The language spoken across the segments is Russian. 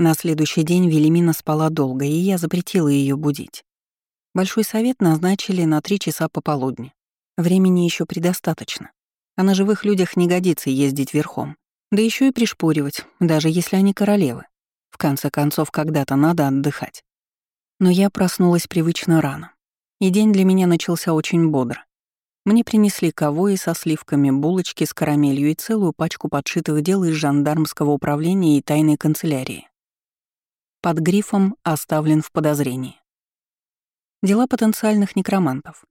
На следующий день Велимина спала долго, и я запретила ее будить. Большой совет назначили на три часа пополудни. Времени еще предостаточно. А на живых людях не годится ездить верхом. Да еще и пришпоривать, даже если они королевы. В конце концов, когда-то надо отдыхать. Но я проснулась привычно рано. И день для меня начался очень бодро. Мне принесли ковои со сливками, булочки с карамелью и целую пачку подшитых дел из жандармского управления и тайной канцелярии. Под грифом «Оставлен в подозрении». Дела потенциальных некромантов.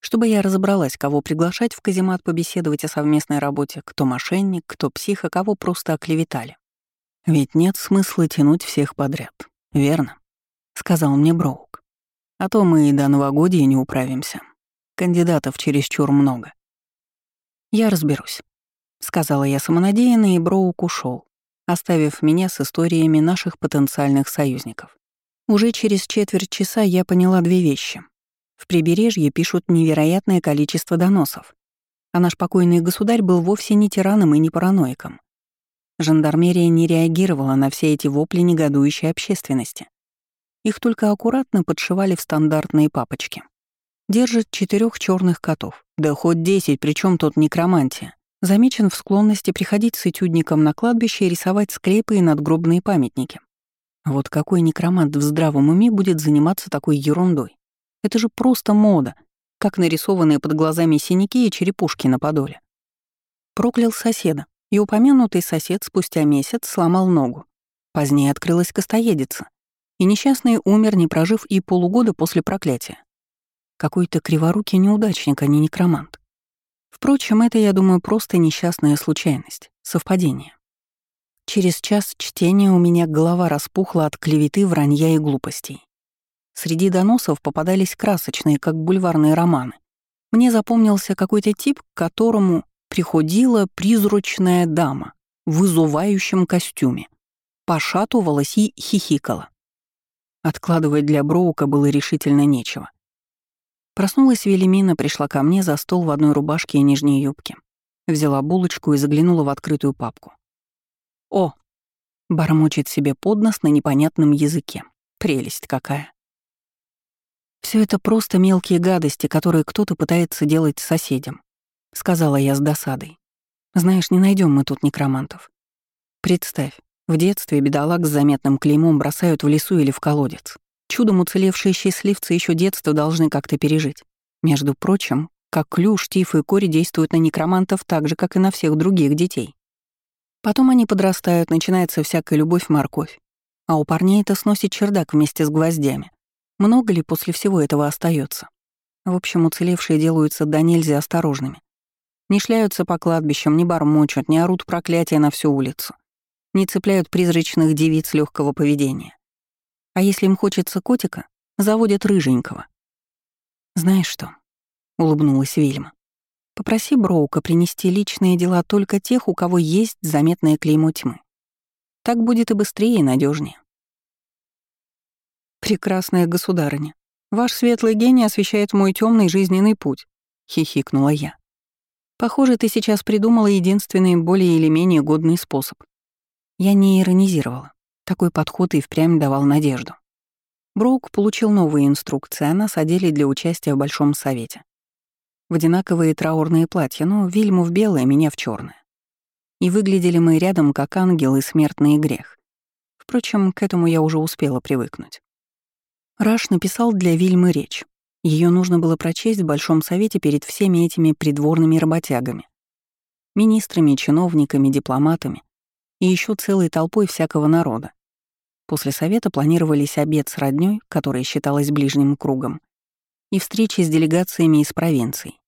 Чтобы я разобралась, кого приглашать в каземат побеседовать о совместной работе, кто мошенник, кто псих, а кого просто оклеветали. Ведь нет смысла тянуть всех подряд, верно? Сказал мне Броук. А то мы и до новогодия не управимся. Кандидатов чересчур много. «Я разберусь», — сказала я самонадеянно, и Броук ушел, оставив меня с историями наших потенциальных союзников. Уже через четверть часа я поняла две вещи. В прибережье пишут невероятное количество доносов, а наш покойный государь был вовсе не тираном и не параноиком. Жандармерия не реагировала на все эти вопли негодующей общественности. Их только аккуратно подшивали в стандартные папочки. Держит четырех черных котов. Да хоть десять, причем тут некромантия. Замечен в склонности приходить с этюдником на кладбище и рисовать склепы и надгробные памятники. Вот какой некромант в здравом уме будет заниматься такой ерундой? Это же просто мода, как нарисованные под глазами синяки и черепушки на подоле. Проклял соседа, и упомянутый сосед спустя месяц сломал ногу. Позднее открылась костоедица, и несчастный умер, не прожив и полугода после проклятия. Какой-то криворукий неудачник, а не некромант. Впрочем, это, я думаю, просто несчастная случайность, совпадение. Через час чтения у меня голова распухла от клеветы, вранья и глупостей. Среди доносов попадались красочные, как бульварные романы. Мне запомнился какой-то тип, к которому приходила призрачная дама в вызывающем костюме. Пошатывалась и хихикала. Откладывать для Броука было решительно нечего. Проснулась Велимина, пришла ко мне за стол в одной рубашке и нижней юбке. Взяла булочку и заглянула в открытую папку. «О!» — бормочет себе под нос на непонятном языке. Прелесть какая. Все это просто мелкие гадости, которые кто-то пытается делать соседям», — сказала я с досадой. «Знаешь, не найдем мы тут некромантов. Представь, в детстве бедолаг с заметным клеймом бросают в лесу или в колодец. Чудом уцелевшие счастливцы еще детство должны как-то пережить. Между прочим, как клюш, тиф и кори действуют на некромантов так же, как и на всех других детей. Потом они подрастают, начинается всякая любовь-морковь. А у парней это сносит чердак вместе с гвоздями. Много ли после всего этого остается? В общем, уцелевшие делаются до нельзя осторожными. Не шляются по кладбищам, не бормочут, не орут проклятия на всю улицу. Не цепляют призрачных девиц легкого поведения. А если им хочется котика, заводят рыженького. «Знаешь что?» — улыбнулась Вильма. «Попроси Броука принести личные дела только тех, у кого есть заметное клеймо тьмы. Так будет и быстрее, и надежнее. «Прекрасная государыня, ваш светлый гений освещает мой темный жизненный путь», — хихикнула я. «Похоже, ты сейчас придумала единственный более или менее годный способ». Я не иронизировала. Такой подход и впрямь давал надежду. Броук получил новые инструкции, а нас одели для участия в Большом Совете. В одинаковые траурные платья, но Вильму в белое, меня в черное. И выглядели мы рядом как ангел и смертный грех. Впрочем, к этому я уже успела привыкнуть. Раш написал для Вильмы речь. Ее нужно было прочесть в Большом Совете перед всеми этими придворными работягами. Министрами, чиновниками, дипломатами, и еще целой толпой всякого народа. После совета планировались обед с роднёй, которая считалась ближним кругом, и встречи с делегациями из провинций,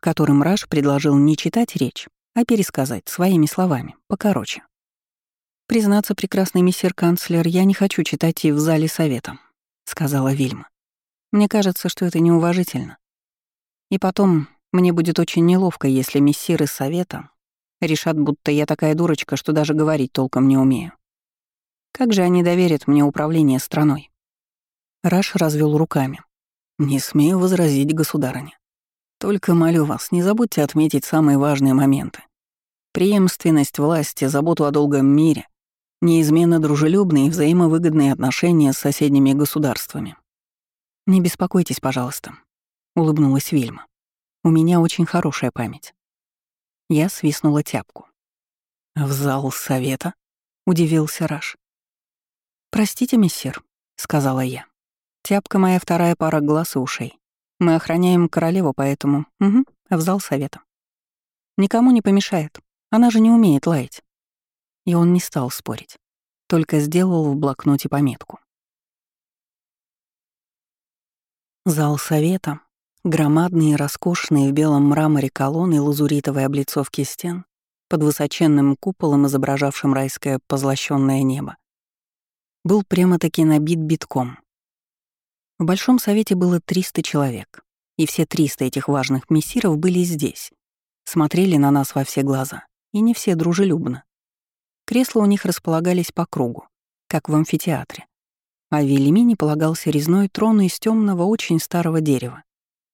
которым Раш предложил не читать речь, а пересказать своими словами, покороче. «Признаться, прекрасный миссир канцлер, я не хочу читать и в зале совета», — сказала Вильма. «Мне кажется, что это неуважительно. И потом, мне будет очень неловко, если миссир из совета Решат, будто я такая дурочка, что даже говорить толком не умею. Как же они доверят мне управление страной? Раш развел руками. Не смею возразить, государыня. Только молю вас, не забудьте отметить самые важные моменты. Преемственность власти, заботу о долгом мире, Неизменно дружелюбные и взаимовыгодные отношения с соседними государствами. «Не беспокойтесь, пожалуйста», — улыбнулась Вильма. «У меня очень хорошая память». Я свистнула тяпку. «В зал совета?» — удивился Раш. «Простите, мессир», — сказала я. «Тяпка моя вторая пара глаз и ушей. Мы охраняем королеву, поэтому... Угу, в зал совета. Никому не помешает. Она же не умеет лаять». И он не стал спорить, только сделал в блокноте пометку. Зал совета, громадные, роскошные в белом мраморе колонны и лазуритовой облицовки стен, под высоченным куполом, изображавшим райское позлощенное небо, был прямо-таки набит битком. В Большом Совете было 300 человек, и все 300 этих важных мессиров были здесь, смотрели на нас во все глаза, и не все дружелюбно. Кресла у них располагались по кругу, как в амфитеатре, а в Велимине полагался резной трон из темного очень старого дерева,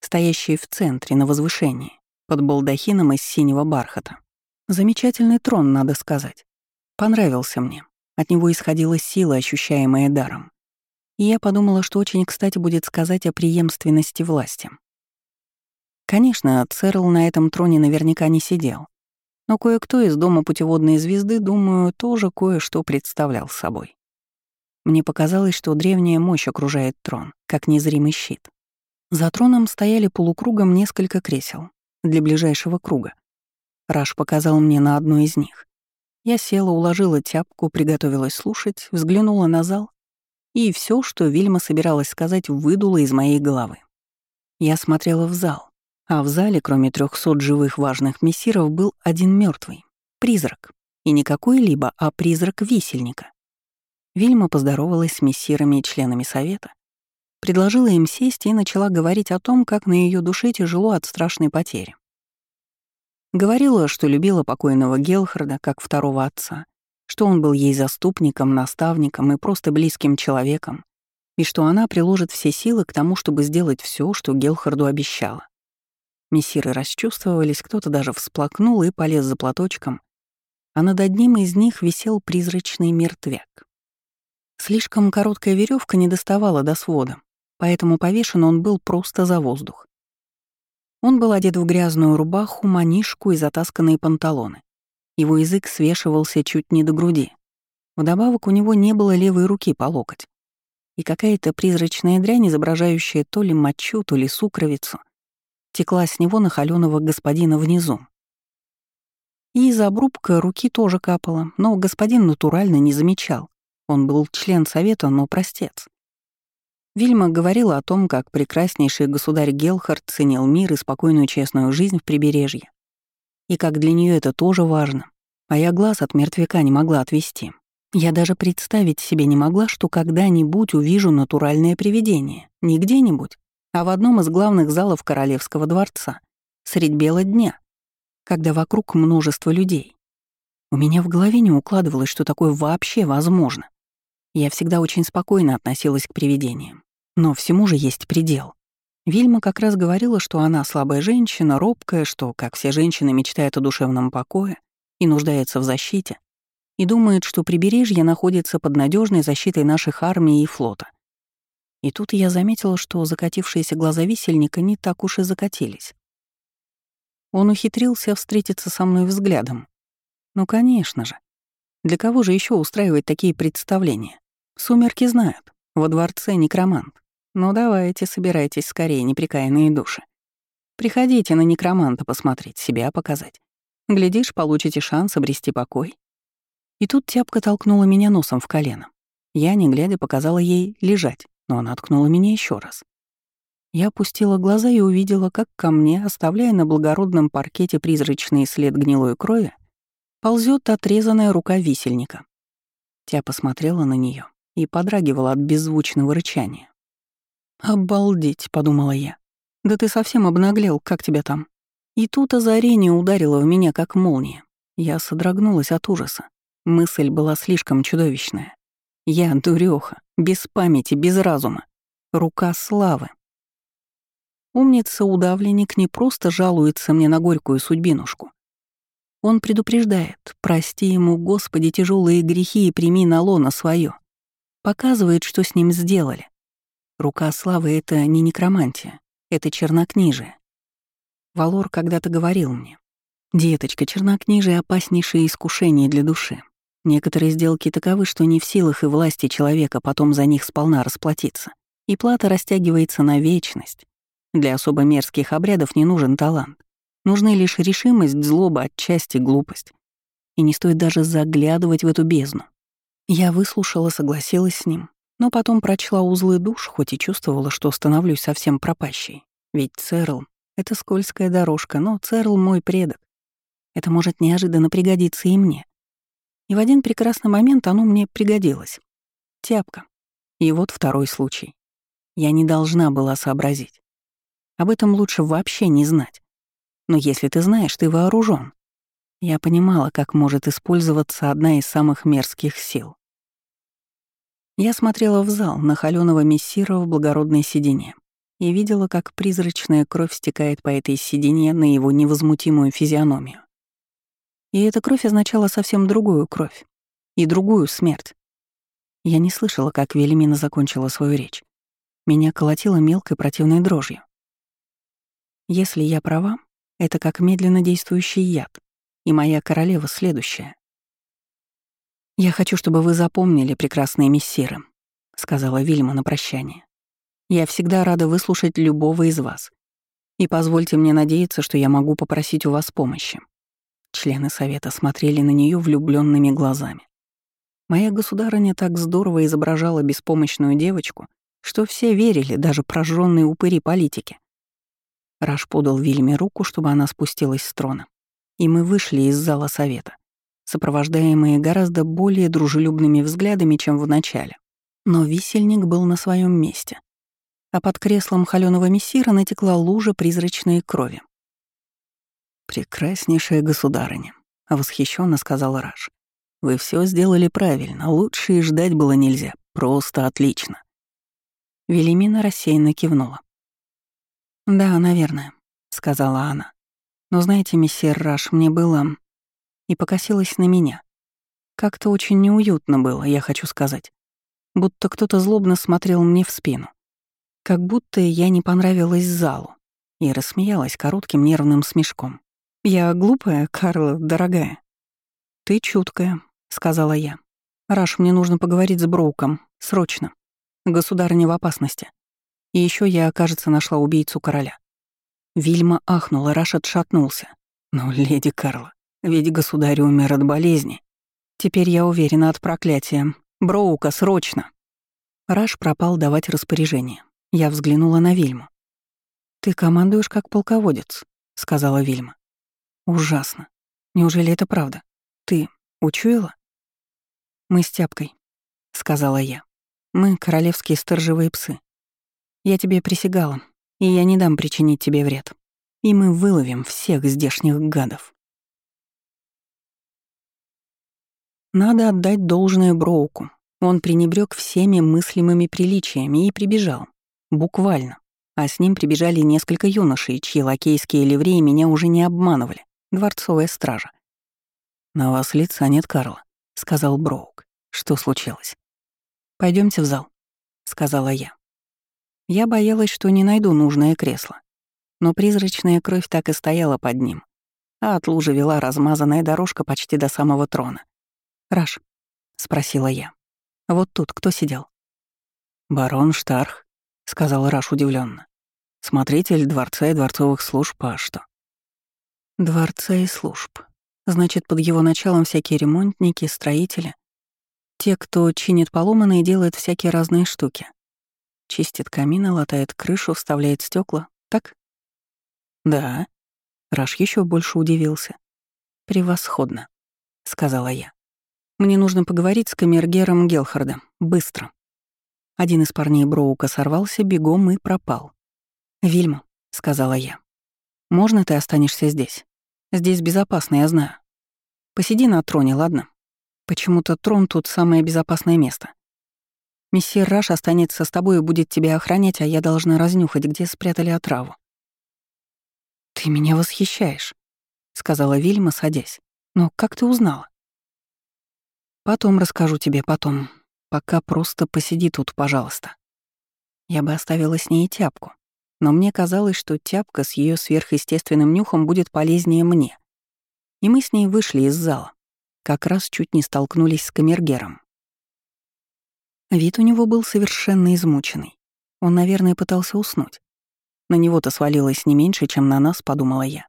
стоящий в центре на возвышении, под балдахином из синего бархата. Замечательный трон, надо сказать. Понравился мне. От него исходила сила, ощущаемая даром. И я подумала, что очень кстати будет сказать о преемственности власти. Конечно, Церл на этом троне наверняка не сидел. Но кое-кто из дома путеводной звезды, думаю, тоже кое-что представлял собой. Мне показалось, что древняя мощь окружает трон, как незримый щит. За троном стояли полукругом несколько кресел для ближайшего круга. Раш показал мне на одно из них. Я села, уложила тяпку, приготовилась слушать, взглянула на зал, и все, что Вильма собиралась сказать, выдуло из моей головы. Я смотрела в зал, а в зале, кроме трехсот живых важных мессиров, был один мертвый призрак. И не какой-либо, а призрак висельника. Вильма поздоровалась с мессирами и членами совета, предложила им сесть и начала говорить о том, как на ее душе тяжело от страшной потери. Говорила, что любила покойного Гелхарда как второго отца, что он был ей заступником, наставником и просто близким человеком, и что она приложит все силы к тому, чтобы сделать все, что Гелхарду обещала. Мессиры расчувствовались, кто-то даже всплакнул и полез за платочком, а над одним из них висел призрачный мертвяк. Слишком короткая веревка не доставала до свода, поэтому повешен он был просто за воздух. Он был одет в грязную рубаху, манишку и затасканные панталоны. Его язык свешивался чуть не до груди. Вдобавок у него не было левой руки по локоть. И какая-то призрачная дрянь, изображающая то ли мочу, то ли сукровицу, текла с него на холёного господина внизу. И из обрубка руки тоже капало, но господин натурально не замечал. Он был член совета, но простец. Вильма говорила о том, как прекраснейший государь Гелхард ценил мир и спокойную честную жизнь в прибережье. И как для нее это тоже важно. А я глаз от мертвяка не могла отвести. Я даже представить себе не могла, что когда-нибудь увижу натуральное привидение. Не где-нибудь, а в одном из главных залов Королевского дворца, средь бела дня, когда вокруг множество людей. У меня в голове не укладывалось, что такое вообще возможно. Я всегда очень спокойно относилась к привидениям. Но всему же есть предел. Вильма как раз говорила, что она слабая женщина, робкая, что, как все женщины, мечтает о душевном покое и нуждается в защите, и думает, что прибережье находится под надежной защитой наших армий и флота. И тут я заметила, что закатившиеся глаза висельника не так уж и закатились. Он ухитрился встретиться со мной взглядом. Ну, конечно же. Для кого же еще устраивать такие представления? Сумерки знают. Во дворце некромант. Ну давайте, собирайтесь скорее, неприкаянные души. Приходите на некроманта посмотреть, себя показать. Глядишь, получите шанс обрести покой. И тут тяпка толкнула меня носом в колено. Я, не глядя, показала ей лежать, но она ткнула меня еще раз. Я опустила глаза и увидела, как ко мне, оставляя на благородном паркете призрачный след гнилой крови, ползет отрезанная рука висельника. Тя посмотрела на нее и подрагивала от беззвучного рычания. «Обалдеть», — подумала я. «Да ты совсем обнаглел, как тебя там?» И тут озарение ударило в меня, как молния. Я содрогнулась от ужаса. Мысль была слишком чудовищная. Я дурёха, без памяти, без разума. Рука славы. Умница-удавленник не просто жалуется мне на горькую судьбинушку. Он предупреждает, прости ему, Господи, тяжелые грехи и прими на лоно свое. Показывает, что с ним сделали. Рука славы — это не некромантия, это чернокнижие. Валор когда-то говорил мне, «Деточка, чернокнижие — опаснейшее искушение для души. Некоторые сделки таковы, что не в силах и власти человека потом за них сполна расплатиться, и плата растягивается на вечность. Для особо мерзких обрядов не нужен талант. Нужны лишь решимость, злоба, отчасти глупость. И не стоит даже заглядывать в эту бездну. Я выслушала, согласилась с ним, но потом прочла узлы душ, хоть и чувствовала, что становлюсь совсем пропащей. Ведь Церл — это скользкая дорожка, но Церл — мой предок. Это может неожиданно пригодиться и мне. И в один прекрасный момент оно мне пригодилось. Тяпка. И вот второй случай. Я не должна была сообразить. Об этом лучше вообще не знать. Но если ты знаешь, ты вооружен. Я понимала, как может использоваться одна из самых мерзких сил. Я смотрела в зал на холёного мессира в благородной седине и видела, как призрачная кровь стекает по этой седине на его невозмутимую физиономию. И эта кровь означала совсем другую кровь и другую смерть. Я не слышала, как Велимина закончила свою речь. Меня колотило мелкой противной дрожью. Если я права, это как медленно действующий яд, и моя королева следующая. «Я хочу, чтобы вы запомнили, прекрасные мессиры», — сказала Вильма на прощание. «Я всегда рада выслушать любого из вас. И позвольте мне надеяться, что я могу попросить у вас помощи». Члены совета смотрели на нее влюбленными глазами. Моя государыня так здорово изображала беспомощную девочку, что все верили, даже прожженные упыри политики. Раш подал Вильме руку, чтобы она спустилась с трона, и мы вышли из зала совета сопровождаемые гораздо более дружелюбными взглядами, чем в начале. Но висельник был на своем месте, а под креслом холёного мессира натекла лужа призрачной крови. «Прекраснейшая государыня», — восхищенно сказал Раш. «Вы все сделали правильно, лучше и ждать было нельзя, просто отлично». Велимина рассеянно кивнула. «Да, наверное», — сказала она. «Но знаете, мессир Раш, мне было и покосилась на меня. Как-то очень неуютно было, я хочу сказать. Будто кто-то злобно смотрел мне в спину. Как будто я не понравилась залу. И рассмеялась коротким нервным смешком. «Я глупая, Карла, дорогая?» «Ты чуткая», — сказала я. «Раш, мне нужно поговорить с Броуком. Срочно. Государыня в опасности. И еще я, кажется, нашла убийцу короля». Вильма ахнула, Раш отшатнулся. «Ну, леди Карла, ведь государь умер от болезни. Теперь я уверена от проклятия. Броука, срочно!» Раш пропал давать распоряжение. Я взглянула на Вильму. «Ты командуешь как полководец», — сказала Вильма. «Ужасно. Неужели это правда? Ты учуяла?» «Мы с Тяпкой», — сказала я. «Мы — королевские сторожевые псы. Я тебе присягала, и я не дам причинить тебе вред. И мы выловим всех здешних гадов». Надо отдать должное Броуку. Он пренебрег всеми мыслимыми приличиями и прибежал. Буквально. А с ним прибежали несколько юношей, чьи лакейские ливреи меня уже не обманывали. Дворцовая стража. «На вас лица нет, Карла», — сказал Броук. «Что случилось?» Пойдемте в зал», — сказала я. Я боялась, что не найду нужное кресло. Но призрачная кровь так и стояла под ним, а от лужи вела размазанная дорожка почти до самого трона. «Раш», — спросила я, — «вот тут кто сидел?» «Барон Штарх», — сказал Раш удивленно. «Смотритель дворца и дворцовых служб, а что?» «Дворца и служб. Значит, под его началом всякие ремонтники, строители. Те, кто чинит поломанные, делает всякие разные штуки. Чистит камины, латает крышу, вставляет стекла, так?» «Да». Раш еще больше удивился. «Превосходно», — сказала я. Мне нужно поговорить с камергером Гелхардом. Быстро. Один из парней Броука сорвался бегом и пропал. «Вильма», — сказала я, — «можно ты останешься здесь? Здесь безопасно, я знаю. Посиди на троне, ладно? Почему-то трон тут самое безопасное место. Мессир Раш останется с тобой и будет тебя охранять, а я должна разнюхать, где спрятали отраву». «Ты меня восхищаешь», — сказала Вильма, садясь. Но как ты узнала? Потом расскажу тебе, потом. Пока просто посиди тут, пожалуйста. Я бы оставила с ней тяпку, но мне казалось, что тяпка с ее сверхъестественным нюхом будет полезнее мне. И мы с ней вышли из зала. Как раз чуть не столкнулись с камергером. Вид у него был совершенно измученный. Он, наверное, пытался уснуть. На него-то свалилось не меньше, чем на нас, подумала я.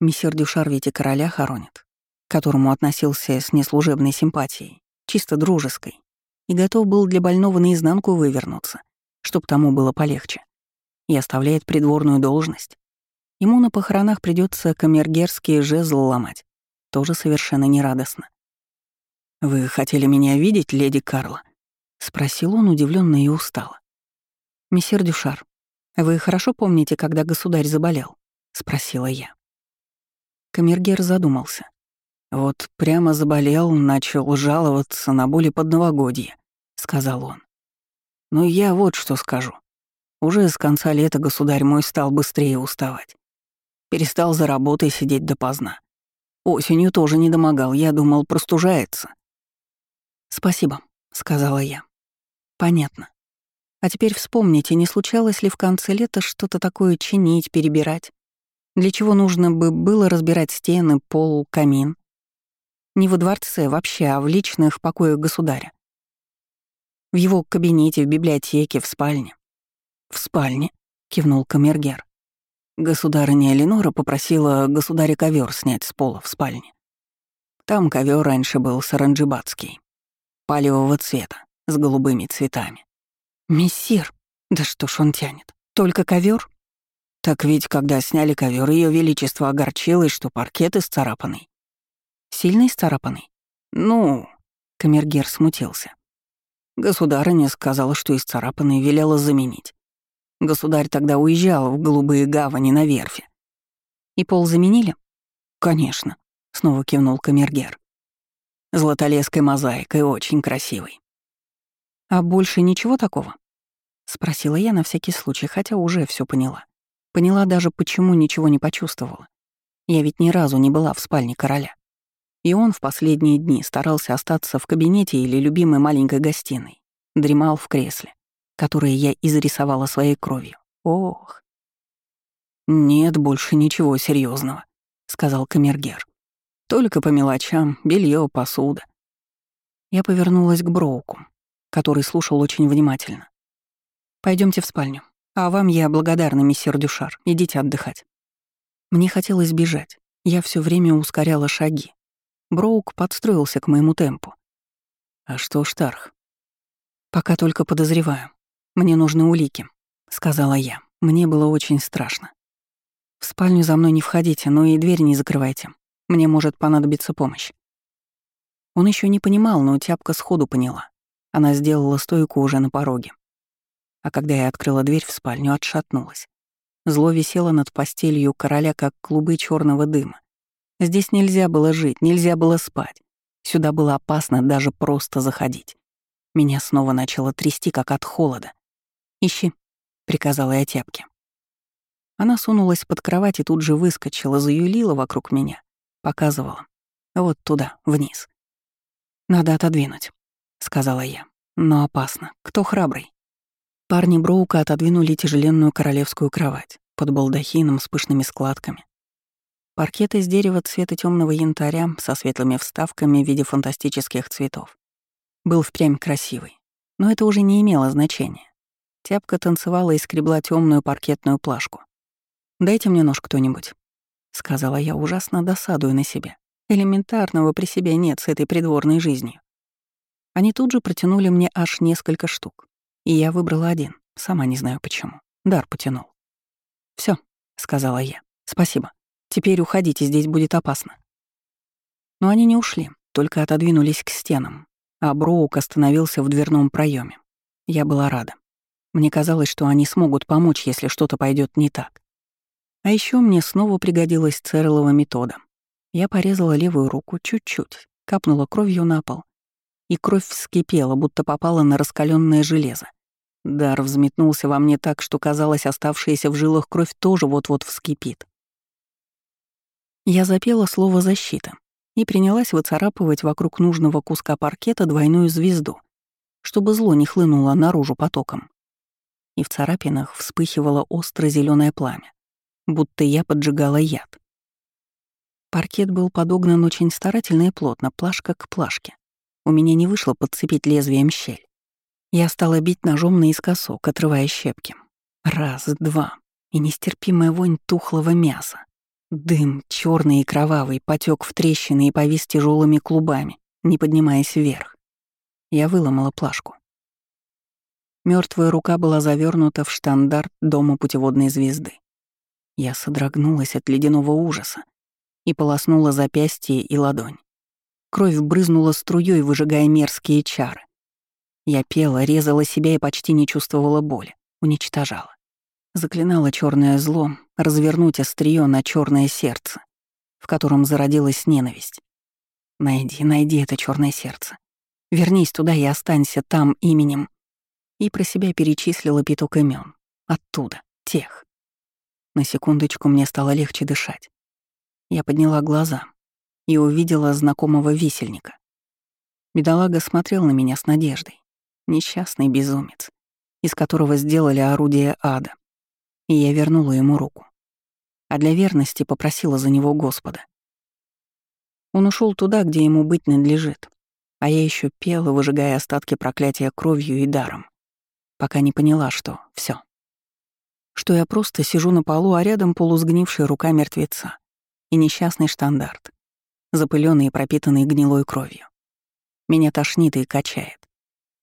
Мессер Дюшар ведь и короля хоронит, которому относился с неслужебной симпатией, чисто дружеской, и готов был для больного наизнанку вывернуться, чтоб тому было полегче и оставляет придворную должность. Ему на похоронах придется камергерские жезл ломать. Тоже совершенно нерадостно. «Вы хотели меня видеть, леди Карла?» — спросил он удивленно и устало. «Мессир Дюшар, вы хорошо помните, когда государь заболел?» — спросила я. Камергер задумался. «Вот прямо заболел, начал жаловаться на боли под новогодье», — сказал он. «Но я вот что скажу. Уже с конца лета государь мой стал быстрее уставать. Перестал за работой сидеть допоздна. Осенью тоже не домогал, я думал, простужается. «Спасибо», — сказала я. «Понятно. А теперь вспомните, не случалось ли в конце лета что-то такое чинить, перебирать? Для чего нужно бы было разбирать стены, пол, камин? Не во дворце вообще, а в личных покоях государя. В его кабинете, в библиотеке, в спальне. «В спальне», — кивнул камергер. Государыня Эленора попросила государя ковер снять с пола в спальне. Там ковер раньше был саранджибатский, палевого цвета, с голубыми цветами. «Мессир, да что ж он тянет? Только ковер? Так ведь, когда сняли ковер, ее величество огорчилось, что паркет исцарапанный. Сильно исцарапанный? Ну, камергер смутился. Государыня сказала, что исцарапанный велела заменить. Государь тогда уезжал в голубые гавани на верфи. И пол заменили? Конечно, снова кивнул камергер. Златолеской мозаикой, очень красивой. А больше ничего такого? Спросила я на всякий случай, хотя уже все поняла. Поняла даже, почему ничего не почувствовала. Я ведь ни разу не была в спальне короля. И он в последние дни старался остаться в кабинете или любимой маленькой гостиной. Дремал в кресле которые я изрисовала своей кровью. Ох. «Нет больше ничего серьезного, сказал камергер. «Только по мелочам, белье, посуда». Я повернулась к Броуку, который слушал очень внимательно. Пойдемте в спальню. А вам я благодарна, миссер Дюшар. Идите отдыхать». Мне хотелось бежать. Я все время ускоряла шаги. Броук подстроился к моему темпу. «А что Штарх?» «Пока только подозреваю. «Мне нужны улики», — сказала я. Мне было очень страшно. «В спальню за мной не входите, но и дверь не закрывайте. Мне может понадобиться помощь». Он еще не понимал, но тяпка сходу поняла. Она сделала стойку уже на пороге. А когда я открыла дверь в спальню, отшатнулась. Зло висело над постелью короля, как клубы черного дыма. Здесь нельзя было жить, нельзя было спать. Сюда было опасно даже просто заходить. Меня снова начало трясти, как от холода. «Ищи», — приказала я тяпке. Она сунулась под кровать и тут же выскочила, заюлила вокруг меня, показывала. Вот туда, вниз. «Надо отодвинуть», — сказала я. «Но опасно. Кто храбрый?» Парни Броука отодвинули тяжеленную королевскую кровать под балдахином с пышными складками. Паркет из дерева цвета темного янтаря со светлыми вставками в виде фантастических цветов. Был впрямь красивый, но это уже не имело значения. Тяпка танцевала и скребла темную паркетную плашку. «Дайте мне нож кто-нибудь», — сказала я, ужасно досадуя на себя. Элементарного при себе нет с этой придворной жизнью. Они тут же протянули мне аж несколько штук. И я выбрала один, сама не знаю почему. Дар потянул. Все, сказала я. «Спасибо. Теперь уходите, здесь будет опасно». Но они не ушли, только отодвинулись к стенам, а Броук остановился в дверном проеме. Я была рада. Мне казалось, что они смогут помочь, если что-то пойдет не так. А еще мне снова пригодилась Церлова метода. Я порезала левую руку чуть-чуть, капнула кровью на пол, и кровь вскипела, будто попала на раскаленное железо. Дар взметнулся во мне так, что казалось, оставшаяся в жилах кровь тоже вот-вот вскипит. Я запела слово «защита», и принялась выцарапывать вокруг нужного куска паркета двойную звезду, чтобы зло не хлынуло наружу потоком. И в царапинах вспыхивало остро зеленое пламя, будто я поджигала яд. Паркет был подогнан очень старательно и плотно, плашка к плашке. У меня не вышло подцепить лезвием щель. Я стала бить ножом наискосок, отрывая щепки. Раз, два. И нестерпимая вонь тухлого мяса. Дым, черный и кровавый, потек в трещины и повис тяжелыми клубами, не поднимаясь вверх. Я выломала плашку. Мертвая рука была завернута в штандарт дома путеводной звезды. Я содрогнулась от ледяного ужаса и полоснула запястье и ладонь. Кровь брызнула струей, выжигая мерзкие чары. Я пела, резала себя и почти не чувствовала боли, уничтожала. Заклинала черное зло развернуть острие на черное сердце, в котором зародилась ненависть. Найди, найди это черное сердце. Вернись туда и останься там именем. И про себя перечислила пяток имен. Оттуда, тех. На секундочку мне стало легче дышать. Я подняла глаза и увидела знакомого висельника. Бедолага смотрел на меня с надеждой. Несчастный безумец, из которого сделали орудие ада и я вернула ему руку. А для верности попросила за него Господа. Он ушел туда, где ему быть надлежит, а я еще пела, выжигая остатки проклятия кровью и даром, пока не поняла, что все, Что я просто сижу на полу, а рядом полусгнившая рука мертвеца и несчастный штандарт, запыленный и пропитанный гнилой кровью. Меня тошнит и качает.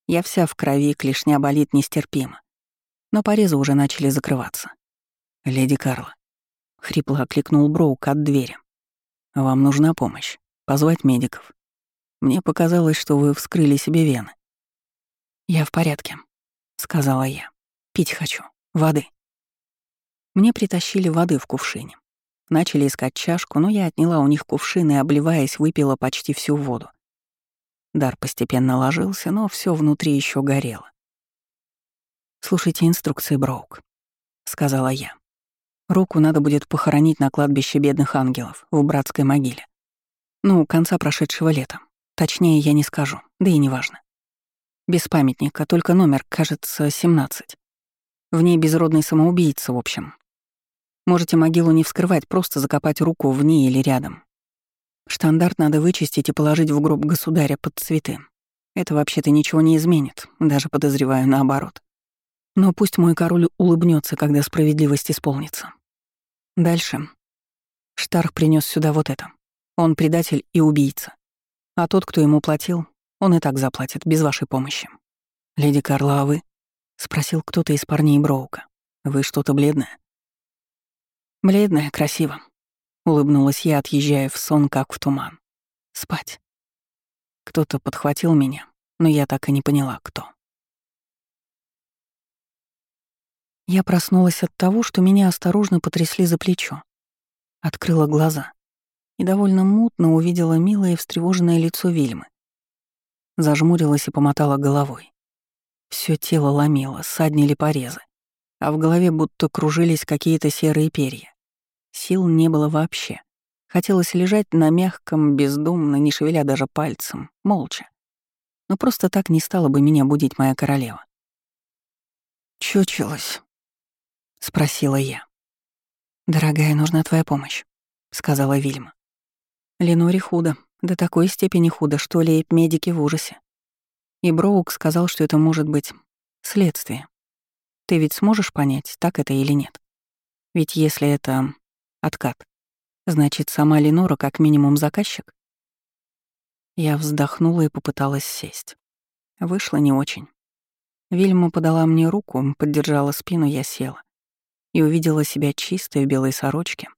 Я вся в крови, клешня болит нестерпимо но порезы уже начали закрываться. «Леди Карла», — хрипло окликнул Броук от двери. «Вам нужна помощь. Позвать медиков. Мне показалось, что вы вскрыли себе вены». «Я в порядке», — сказала я. «Пить хочу. Воды». Мне притащили воды в кувшине. Начали искать чашку, но я отняла у них кувшин и, обливаясь, выпила почти всю воду. Дар постепенно ложился, но все внутри еще горело. «Слушайте инструкции, Броук», — сказала я. «Руку надо будет похоронить на кладбище бедных ангелов в братской могиле. Ну, конца прошедшего лета. Точнее, я не скажу, да и неважно. Без памятника, только номер, кажется, 17. В ней безродный самоубийца, в общем. Можете могилу не вскрывать, просто закопать руку в ней или рядом. Штандарт надо вычистить и положить в гроб государя под цветы. Это вообще-то ничего не изменит, даже подозреваю наоборот. Но пусть мой король улыбнется, когда справедливость исполнится. Дальше. Штарх принес сюда вот это. Он предатель и убийца. А тот, кто ему платил, он и так заплатит, без вашей помощи. «Леди Карла, а вы?» — спросил кто-то из парней Броука. «Вы что-то бледное?» «Бледное, красиво», — улыбнулась я, отъезжая в сон, как в туман. «Спать». Кто-то подхватил меня, но я так и не поняла, кто. Я проснулась от того, что меня осторожно потрясли за плечо. Открыла глаза и довольно мутно увидела милое встревоженное лицо Вильмы. Зажмурилась и помотала головой. Все тело ломило, саднили порезы, а в голове будто кружились какие-то серые перья. Сил не было вообще. Хотелось лежать на мягком, бездумно, не шевеля даже пальцем, молча. Но просто так не стала бы меня будить моя королева. Чучилось, — спросила я. «Дорогая, нужна твоя помощь», — сказала Вильма. Леноре худо, до такой степени худо, что лейб-медики в ужасе. И Броук сказал, что это может быть следствие. Ты ведь сможешь понять, так это или нет? Ведь если это откат, значит, сама Ленора как минимум заказчик? Я вздохнула и попыталась сесть. Вышло не очень. Вильма подала мне руку, поддержала спину, я села и увидела себя чистой в белой сорочке.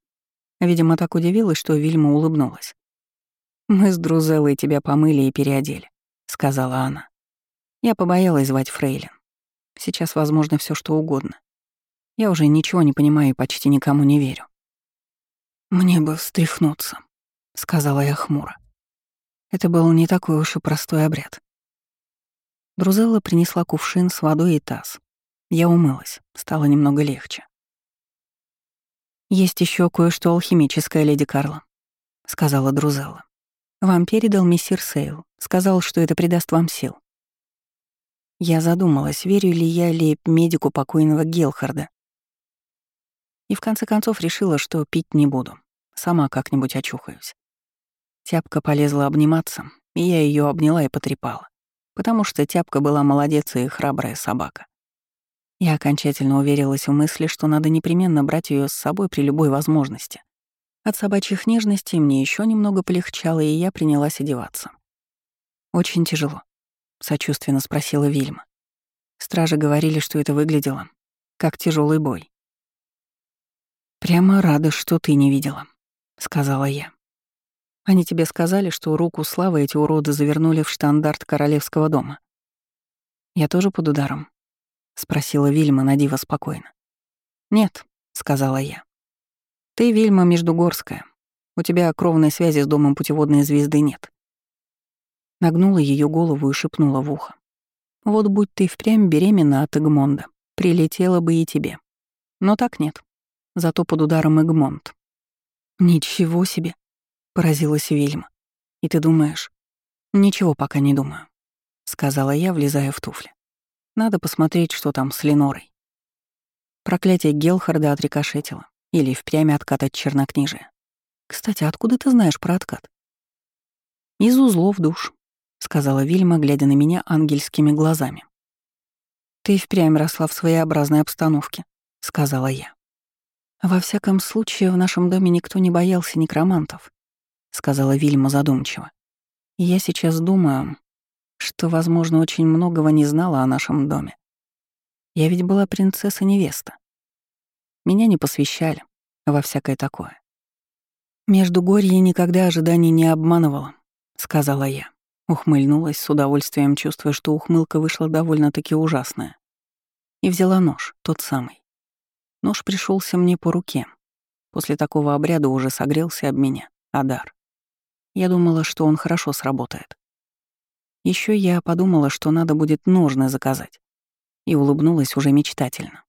Видимо, так удивилась, что Вильма улыбнулась. «Мы с Друзеллой тебя помыли и переодели», — сказала она. Я побоялась звать Фрейлин. Сейчас возможно все что угодно. Я уже ничего не понимаю и почти никому не верю. «Мне бы встряхнуться», — сказала я хмуро. Это был не такой уж и простой обряд. Друзелла принесла кувшин с водой и таз. Я умылась, стало немного легче. «Есть еще кое-что алхимическое, леди Карла», — сказала Друзелла. Вам передал миссир Сейл. Сказал, что это придаст вам сил. Я задумалась, верю ли я лейб-медику покойного Гелхарда. И в конце концов решила, что пить не буду. Сама как-нибудь очухаюсь. Тяпка полезла обниматься, и я ее обняла и потрепала, потому что Тяпка была молодец и храбрая собака. Я окончательно уверилась в мысли, что надо непременно брать ее с собой при любой возможности. От собачьих нежностей мне еще немного полегчало, и я принялась одеваться. Очень тяжело. — сочувственно спросила Вильма. Стражи говорили, что это выглядело как тяжелый бой. «Прямо рада, что ты не видела», — сказала я. «Они тебе сказали, что руку славы эти уроды завернули в штандарт королевского дома». «Я тоже под ударом?» — спросила Вильма Надива спокойно. «Нет», — сказала я. «Ты, Вильма, Междугорская. У тебя кровной связи с домом путеводной звезды нет. Нагнула ее голову и шепнула в ухо. «Вот будь ты впрямь беременна от Эгмонда, прилетела бы и тебе. Но так нет. Зато под ударом Эгмонд». «Ничего себе!» — поразилась Вильма. «И ты думаешь?» «Ничего пока не думаю», — сказала я, влезая в туфли. «Надо посмотреть, что там с Ленорой». Проклятие Гелхарда отрикошетило. Или впрямь откат от чернокнижия. Кстати, откуда ты знаешь про откат? Из узлов душ, сказала Вильма, глядя на меня ангельскими глазами. «Ты впрямь росла в своеобразной обстановке», — сказала я. «Во всяком случае, в нашем доме никто не боялся некромантов», — сказала Вильма задумчиво. «И я сейчас думаю, что, возможно, очень многого не знала о нашем доме. Я ведь была принцесса-невеста. Меня не посвящали во всякое такое. Между Горье никогда ожиданий не обманывала», — сказала я. Ухмыльнулась с удовольствием, чувствуя, что ухмылка вышла довольно-таки ужасная. И взяла нож, тот самый. Нож пришелся мне по руке. После такого обряда уже согрелся об меня, Адар. Я думала, что он хорошо сработает. Еще я подумала, что надо будет ножны заказать. И улыбнулась уже мечтательно.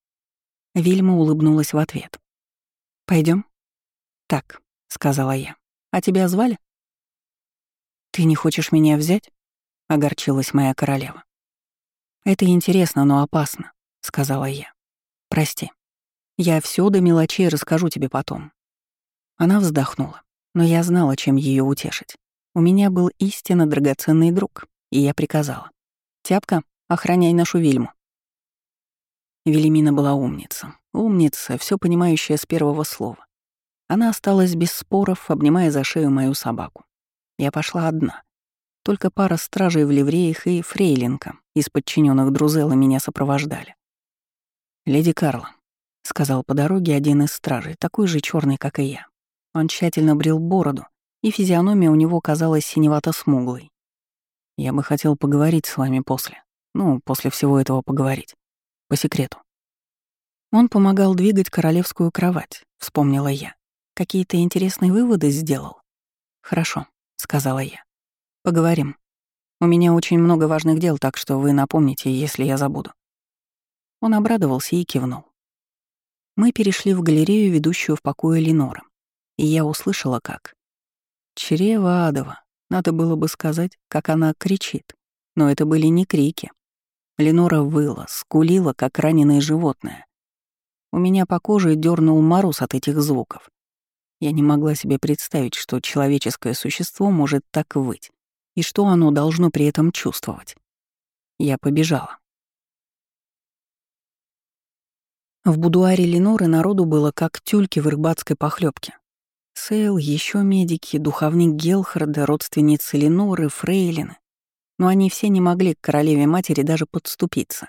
Вильма улыбнулась в ответ. Пойдем? «Так», — сказала я. «А тебя звали?» «Ты не хочешь меня взять?» — огорчилась моя королева. «Это интересно, но опасно», — сказала я. «Прости. Я все до мелочей расскажу тебе потом». Она вздохнула, но я знала, чем ее утешить. У меня был истинно драгоценный друг, и я приказала. «Тяпка, охраняй нашу Вильму». Велимина была умница. Умница, все понимающая с первого слова. Она осталась без споров, обнимая за шею мою собаку. Я пошла одна. Только пара стражей в ливреях и фрейлинка из подчиненных Друзела меня сопровождали. «Леди Карла», — сказал по дороге один из стражей, такой же черный, как и я. Он тщательно брил бороду, и физиономия у него казалась синевато-смуглой. «Я бы хотел поговорить с вами после. Ну, после всего этого поговорить. По секрету». Он помогал двигать королевскую кровать, вспомнила я. Какие-то интересные выводы сделал. Хорошо. — сказала я. «Поговорим. У меня очень много важных дел, так что вы напомните, если я забуду». Он обрадовался и кивнул. Мы перешли в галерею, ведущую в покое Ленора, и я услышала, как... «Чрево адово», надо было бы сказать, как она кричит, но это были не крики. Ленора выла, скулила, как раненое животное. У меня по коже дернул мороз от этих звуков. Я не могла себе представить, что человеческое существо может так выть, и что оно должно при этом чувствовать. Я побежала. В будуаре Леноры народу было как тюльки в рыбацкой похлебке. Сейл, еще медики, духовник Гелхарда, родственницы Леноры, фрейлины. Но они все не могли к королеве-матери даже подступиться.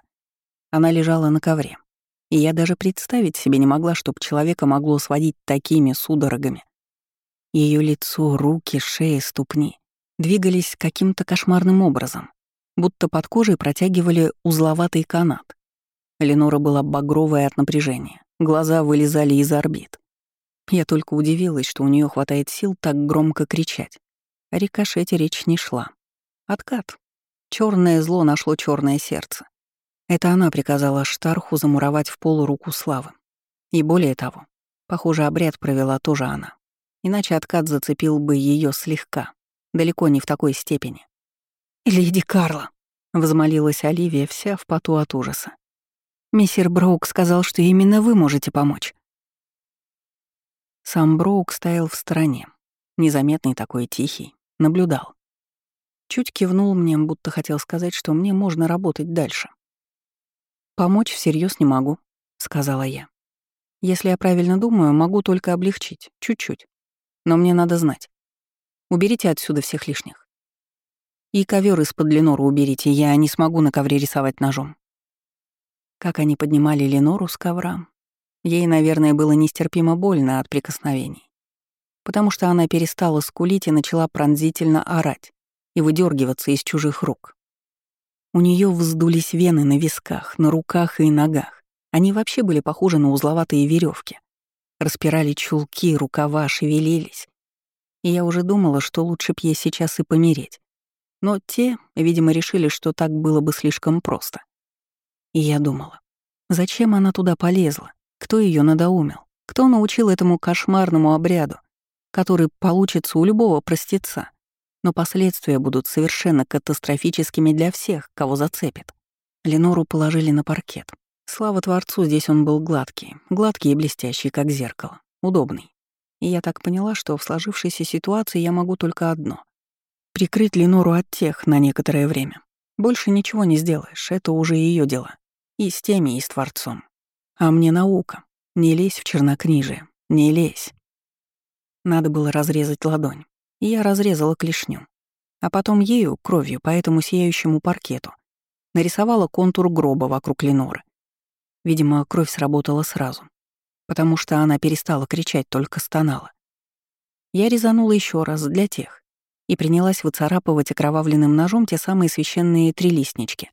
Она лежала на ковре. И я даже представить себе не могла, чтобы человека могло сводить такими судорогами. Ее лицо, руки, шея, ступни двигались каким-то кошмарным образом, будто под кожей протягивали узловатый канат. Ленора была багровая от напряжения, глаза вылезали из орбит. Я только удивилась, что у нее хватает сил так громко кричать. О рикошете речь не шла. Откат. Черное зло нашло черное сердце. Это она приказала Штарху замуровать в пол руку Славы. И более того, похоже, обряд провела тоже она. Иначе откат зацепил бы ее слегка, далеко не в такой степени. «Леди Карла», — взмолилась Оливия, вся в поту от ужаса. «Мессир Броук сказал, что именно вы можете помочь». Сам Броук стоял в стороне, незаметный такой, тихий, наблюдал. Чуть кивнул мне, будто хотел сказать, что мне можно работать дальше. «Помочь всерьез не могу», — сказала я. «Если я правильно думаю, могу только облегчить, чуть-чуть. Но мне надо знать. Уберите отсюда всех лишних. И ковер из-под Ленору уберите, я не смогу на ковре рисовать ножом». Как они поднимали Ленору с ковра, ей, наверное, было нестерпимо больно от прикосновений, потому что она перестала скулить и начала пронзительно орать и выдергиваться из чужих рук. У нее вздулись вены на висках, на руках и ногах. Они вообще были похожи на узловатые веревки. Распирали чулки, рукава, шевелились. И я уже думала, что лучше б ей сейчас и помереть. Но те, видимо, решили, что так было бы слишком просто. И я думала, зачем она туда полезла? Кто ее надоумил? Кто научил этому кошмарному обряду, который получится у любого простеца? но последствия будут совершенно катастрофическими для всех, кого зацепит. Ленору положили на паркет. Слава Творцу, здесь он был гладкий, гладкий и блестящий, как зеркало, удобный. И я так поняла, что в сложившейся ситуации я могу только одно — прикрыть Ленору от тех на некоторое время. Больше ничего не сделаешь, это уже ее дела. И с теми, и с Творцом. А мне наука. Не лезь в чернокнижие, не лезь. Надо было разрезать ладонь, и я разрезала клешню. А потом ею, кровью, по этому сияющему паркету, нарисовала контур гроба вокруг Леноры. Видимо, кровь сработала сразу, потому что она перестала кричать, только стонала. Я резанула еще раз для тех и принялась выцарапывать окровавленным ножом те самые священные трилистнички,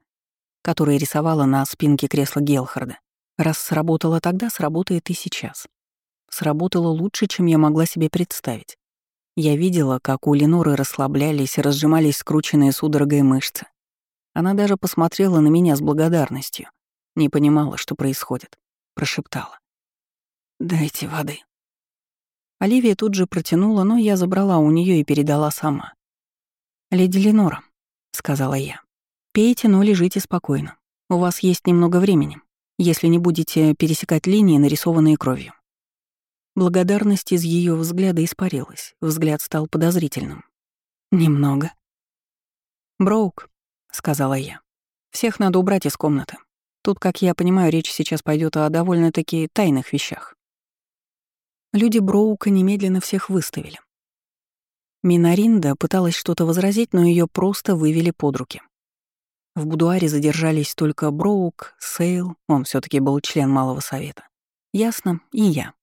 которые рисовала на спинке кресла Гелхарда. Раз сработало тогда, сработает и сейчас. Сработало лучше, чем я могла себе представить. Я видела, как у Леноры расслаблялись и разжимались скрученные судорогой мышцы. Она даже посмотрела на меня с благодарностью. Не понимала, что происходит. Прошептала. «Дайте воды». Оливия тут же протянула, но я забрала у нее и передала сама. «Леди Ленора», — сказала я, — «пейте, но лежите спокойно. У вас есть немного времени, если не будете пересекать линии, нарисованные кровью». Благодарность из ее взгляда испарилась, взгляд стал подозрительным. «Немного». «Броук», — сказала я. «Всех надо убрать из комнаты. Тут, как я понимаю, речь сейчас пойдет о довольно-таки тайных вещах». Люди Броука немедленно всех выставили. Минаринда пыталась что-то возразить, но ее просто вывели под руки. В будуаре задержались только Броук, Сейл, он все таки был член Малого Совета. Ясно, и я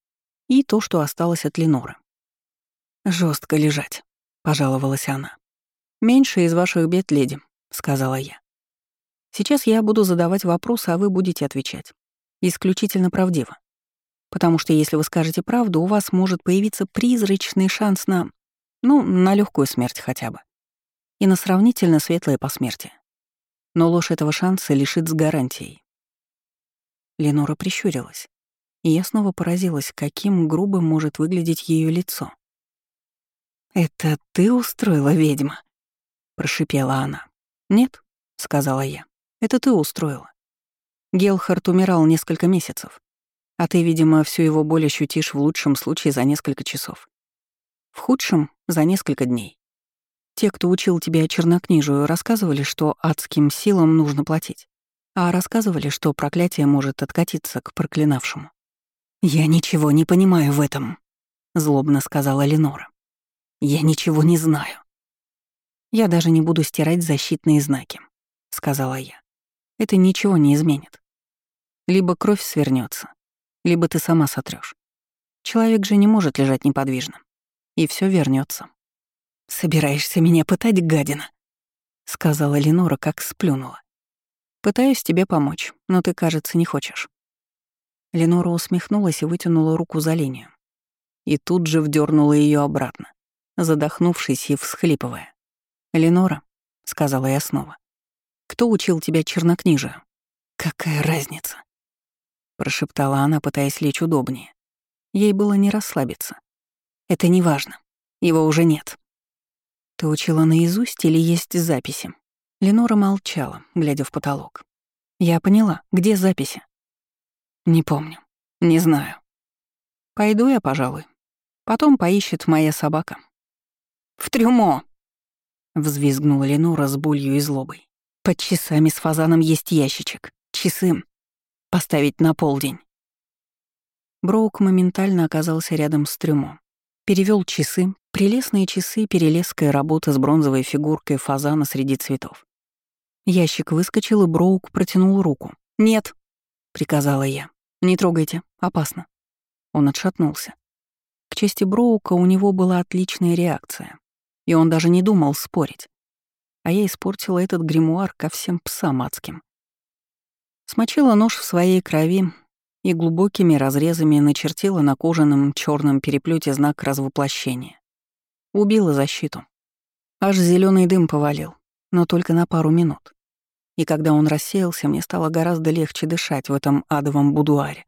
и то, что осталось от Леноры. Жестко лежать», — пожаловалась она. «Меньше из ваших бед, леди», — сказала я. «Сейчас я буду задавать вопросы, а вы будете отвечать. Исключительно правдиво. Потому что если вы скажете правду, у вас может появиться призрачный шанс на... Ну, на легкую смерть хотя бы. И на сравнительно светлое посмертие. Но ложь этого шанса лишит с гарантией. Ленора прищурилась и я снова поразилась, каким грубым может выглядеть ее лицо. «Это ты устроила, ведьма?» — прошипела она. «Нет», — сказала я, — «это ты устроила. Гелхард умирал несколько месяцев, а ты, видимо, всю его боль ощутишь в лучшем случае за несколько часов. В худшем — за несколько дней. Те, кто учил тебя чернокнижию, рассказывали, что адским силам нужно платить, а рассказывали, что проклятие может откатиться к проклинавшему. «Я ничего не понимаю в этом», — злобно сказала Ленора. «Я ничего не знаю». «Я даже не буду стирать защитные знаки», — сказала я. «Это ничего не изменит. Либо кровь свернется, либо ты сама сотрешь. Человек же не может лежать неподвижно. И все вернется. «Собираешься меня пытать, гадина?» — сказала Ленора, как сплюнула. «Пытаюсь тебе помочь, но ты, кажется, не хочешь». Ленора усмехнулась и вытянула руку за линию. И тут же вдернула ее обратно, задохнувшись и всхлипывая. «Ленора», — сказала я снова, — «кто учил тебя чернокнижию?» «Какая разница?» — прошептала она, пытаясь лечь удобнее. Ей было не расслабиться. «Это не важно. Его уже нет». Ты учила наизусть или есть записи? Ленора молчала, глядя в потолок. Я поняла, где записи? Не помню. Не знаю. Пойду я, пожалуй. Потом поищет моя собака. В трюмо! Взвизгнула Ленора с болью и злобой. Под часами с фазаном есть ящичек. Часы. Поставить на полдень. Броук моментально оказался рядом с трюмом. Перевел часы, прелестные часы, перелеская работа с бронзовой фигуркой фазана среди цветов. Ящик выскочил, и Броук протянул руку. «Нет», — приказала я. «Не трогайте, опасно». Он отшатнулся. К чести Броука у него была отличная реакция, и он даже не думал спорить. А я испортила этот гримуар ко всем псам адским. Смочила нож в своей крови, и глубокими разрезами начертила на кожаном черном переплете знак развоплощения. Убила защиту. Аж зеленый дым повалил, но только на пару минут. И когда он рассеялся, мне стало гораздо легче дышать в этом адовом будуаре.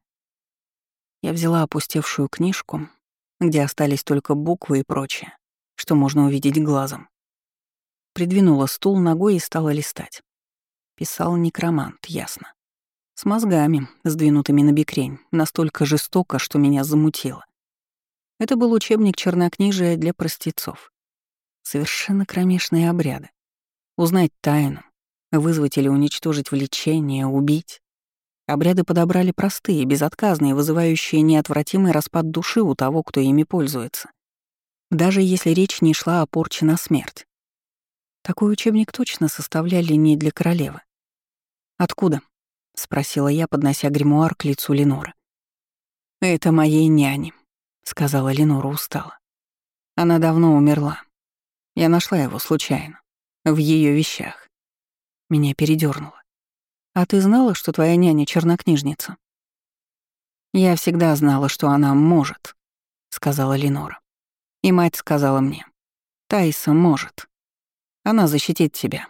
Я взяла опустевшую книжку, где остались только буквы и прочее, что можно увидеть глазом. Придвинула стул ногой и стала листать. Писал некромант, ясно. С мозгами, сдвинутыми на бекрень, настолько жестоко, что меня замутило. Это был учебник чернокнижия для простецов. Совершенно кромешные обряды. Узнать тайну, вызвать или уничтожить влечение, убить. Обряды подобрали простые, безотказные, вызывающие неотвратимый распад души у того, кто ими пользуется. Даже если речь не шла о порче на смерть. Такой учебник точно составляли не для королевы. Откуда? — спросила я, поднося гримуар к лицу Леноры. «Это моей няни», — сказала Ленора устало. «Она давно умерла. Я нашла его случайно, в ее вещах. Меня передернуло. А ты знала, что твоя няня чернокнижница?» «Я всегда знала, что она может», — сказала Ленора. И мать сказала мне, «Тайса может. Она защитит тебя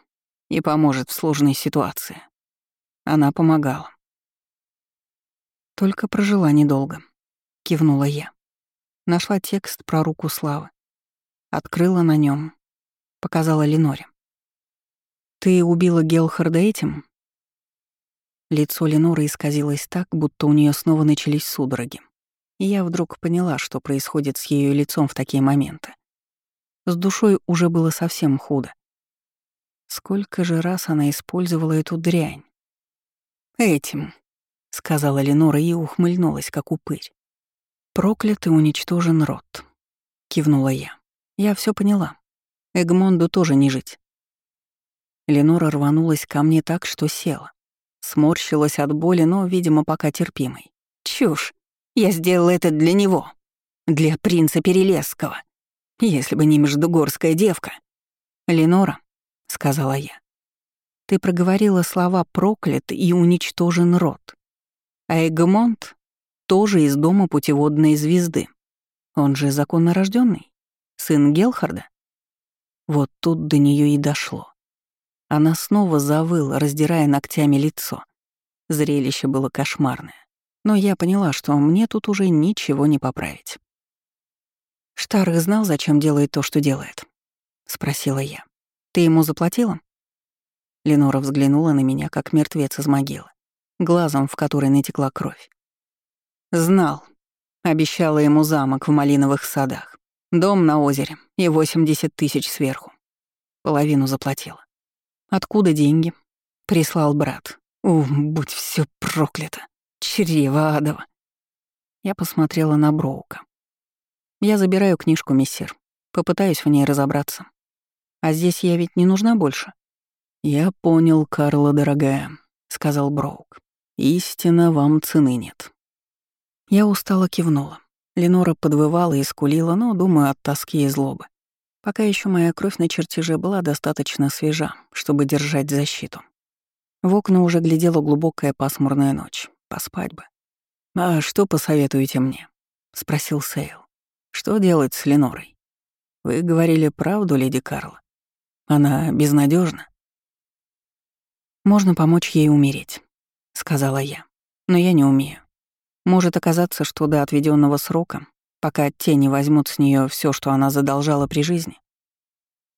и поможет в сложной ситуации». Она помогала. Только прожила недолго. Кивнула я. Нашла текст про руку Славы. Открыла на нем, Показала Леноре. «Ты убила Гелхарда этим?» Лицо Леноры исказилось так, будто у нее снова начались судороги. И я вдруг поняла, что происходит с ее лицом в такие моменты. С душой уже было совсем худо. Сколько же раз она использовала эту дрянь? «Этим», — сказала Ленора и ухмыльнулась, как упырь. «Проклят и уничтожен род», — кивнула я. «Я все поняла. Эгмонду тоже не жить». Ленора рванулась ко мне так, что села. Сморщилась от боли, но, видимо, пока терпимой. «Чушь! Я сделала это для него. Для принца Перелесского. Если бы не междугорская девка». «Ленора», — сказала я, ты проговорила слова «проклят» и «уничтожен род». А Эгмонт тоже из дома путеводной звезды. Он же законно рожденный, сын Гелхарда. Вот тут до нее и дошло. Она снова завыла, раздирая ногтями лицо. Зрелище было кошмарное. Но я поняла, что мне тут уже ничего не поправить. «Штарх знал, зачем делает то, что делает?» — спросила я. «Ты ему заплатила?» Ленора взглянула на меня, как мертвец из могилы, глазом, в который натекла кровь. Знал. Обещала ему замок в малиновых садах, дом на озере и 80 тысяч сверху. Половину заплатила. Откуда деньги? Прислал брат. У, будь все проклято. Чрево адово. Я посмотрела на Броука. Я забираю книжку, мессир. Попытаюсь в ней разобраться. А здесь я ведь не нужна больше. «Я понял, Карла, дорогая», — сказал Броук. «Истинно вам цены нет». Я устало кивнула. Ленора подвывала и скулила, но, думаю, от тоски и злобы. Пока еще моя кровь на чертеже была достаточно свежа, чтобы держать защиту. В окна уже глядела глубокая пасмурная ночь. Поспать бы. «А что посоветуете мне?» — спросил Сейл. «Что делать с Ленорой? Вы говорили правду, леди Карла? Она безнадежна. «Можно помочь ей умереть», — сказала я. «Но я не умею. Может оказаться, что до отведенного срока, пока те не возьмут с нее все, что она задолжала при жизни,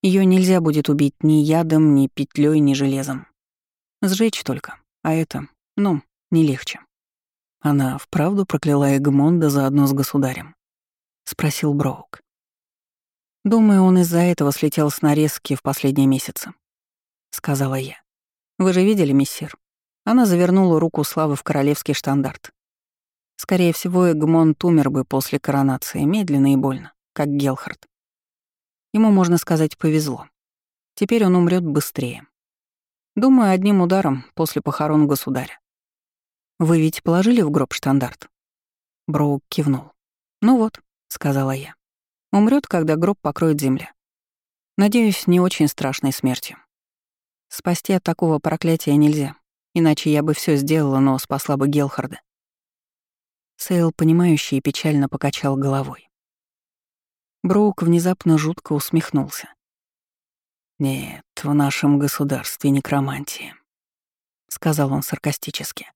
Ее нельзя будет убить ни ядом, ни петлей, ни железом. Сжечь только, а это, ну, не легче. Она вправду прокляла Эгмонда заодно с государем? Спросил Броук. Думаю, он из-за этого слетел с нарезки в последние месяцы. Сказала я. Вы же видели, мессир? Она завернула руку славы в королевский штандарт. Скорее всего, Эгмонт умер бы после коронации, медленно и больно, как Гелхард. Ему, можно сказать, повезло. Теперь он умрет быстрее. Думаю, одним ударом после похорон государя. «Вы ведь положили в гроб штандарт?» Броук кивнул. «Ну вот», — сказала я. Умрет, когда гроб покроет земля. Надеюсь, не очень страшной смертью. Спасти от такого проклятия нельзя, иначе я бы все сделала, но спасла бы Гелхарда. Сейл, понимающий, печально покачал головой. Броук внезапно жутко усмехнулся. «Нет, в нашем государстве некромантии», — сказал он саркастически.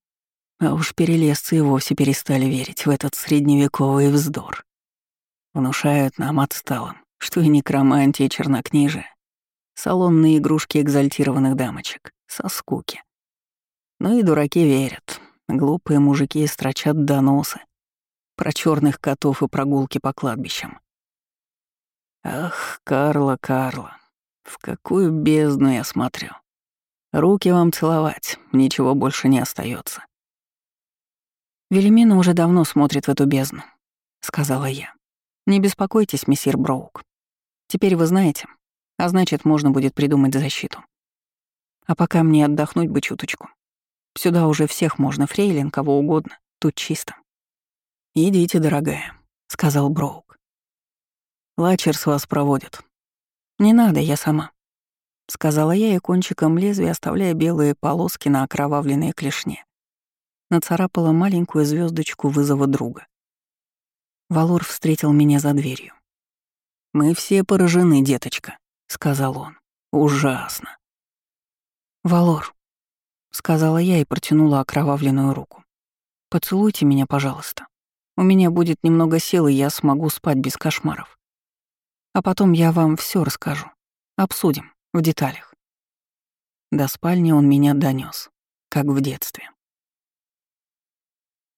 А уж перелезцы и вовсе перестали верить в этот средневековый вздор. Внушают нам отсталым, что и некромантия, и чернокнижие — салонные игрушки экзальтированных дамочек, со скуки. Ну и дураки верят, глупые мужики строчат доносы про черных котов и прогулки по кладбищам. Ах, Карла, Карла, в какую бездну я смотрю. Руки вам целовать, ничего больше не остается. «Велимина уже давно смотрит в эту бездну», — сказала я. «Не беспокойтесь, мессир Броук. Теперь вы знаете, а значит, можно будет придумать защиту. А пока мне отдохнуть бы чуточку. Сюда уже всех можно, фрейлин, кого угодно, тут чисто». «Идите, дорогая», — сказал Броук. «Лачер с вас проводит». «Не надо, я сама», — сказала я и кончиком лезвия, оставляя белые полоски на окровавленной клешне нацарапала маленькую звездочку вызова друга. Валор встретил меня за дверью. «Мы все поражены, деточка», — сказал он. «Ужасно». «Валор», — сказала я и протянула окровавленную руку. «Поцелуйте меня, пожалуйста. У меня будет немного сил, и я смогу спать без кошмаров. А потом я вам все расскажу. Обсудим в деталях». До спальни он меня донес, как в детстве.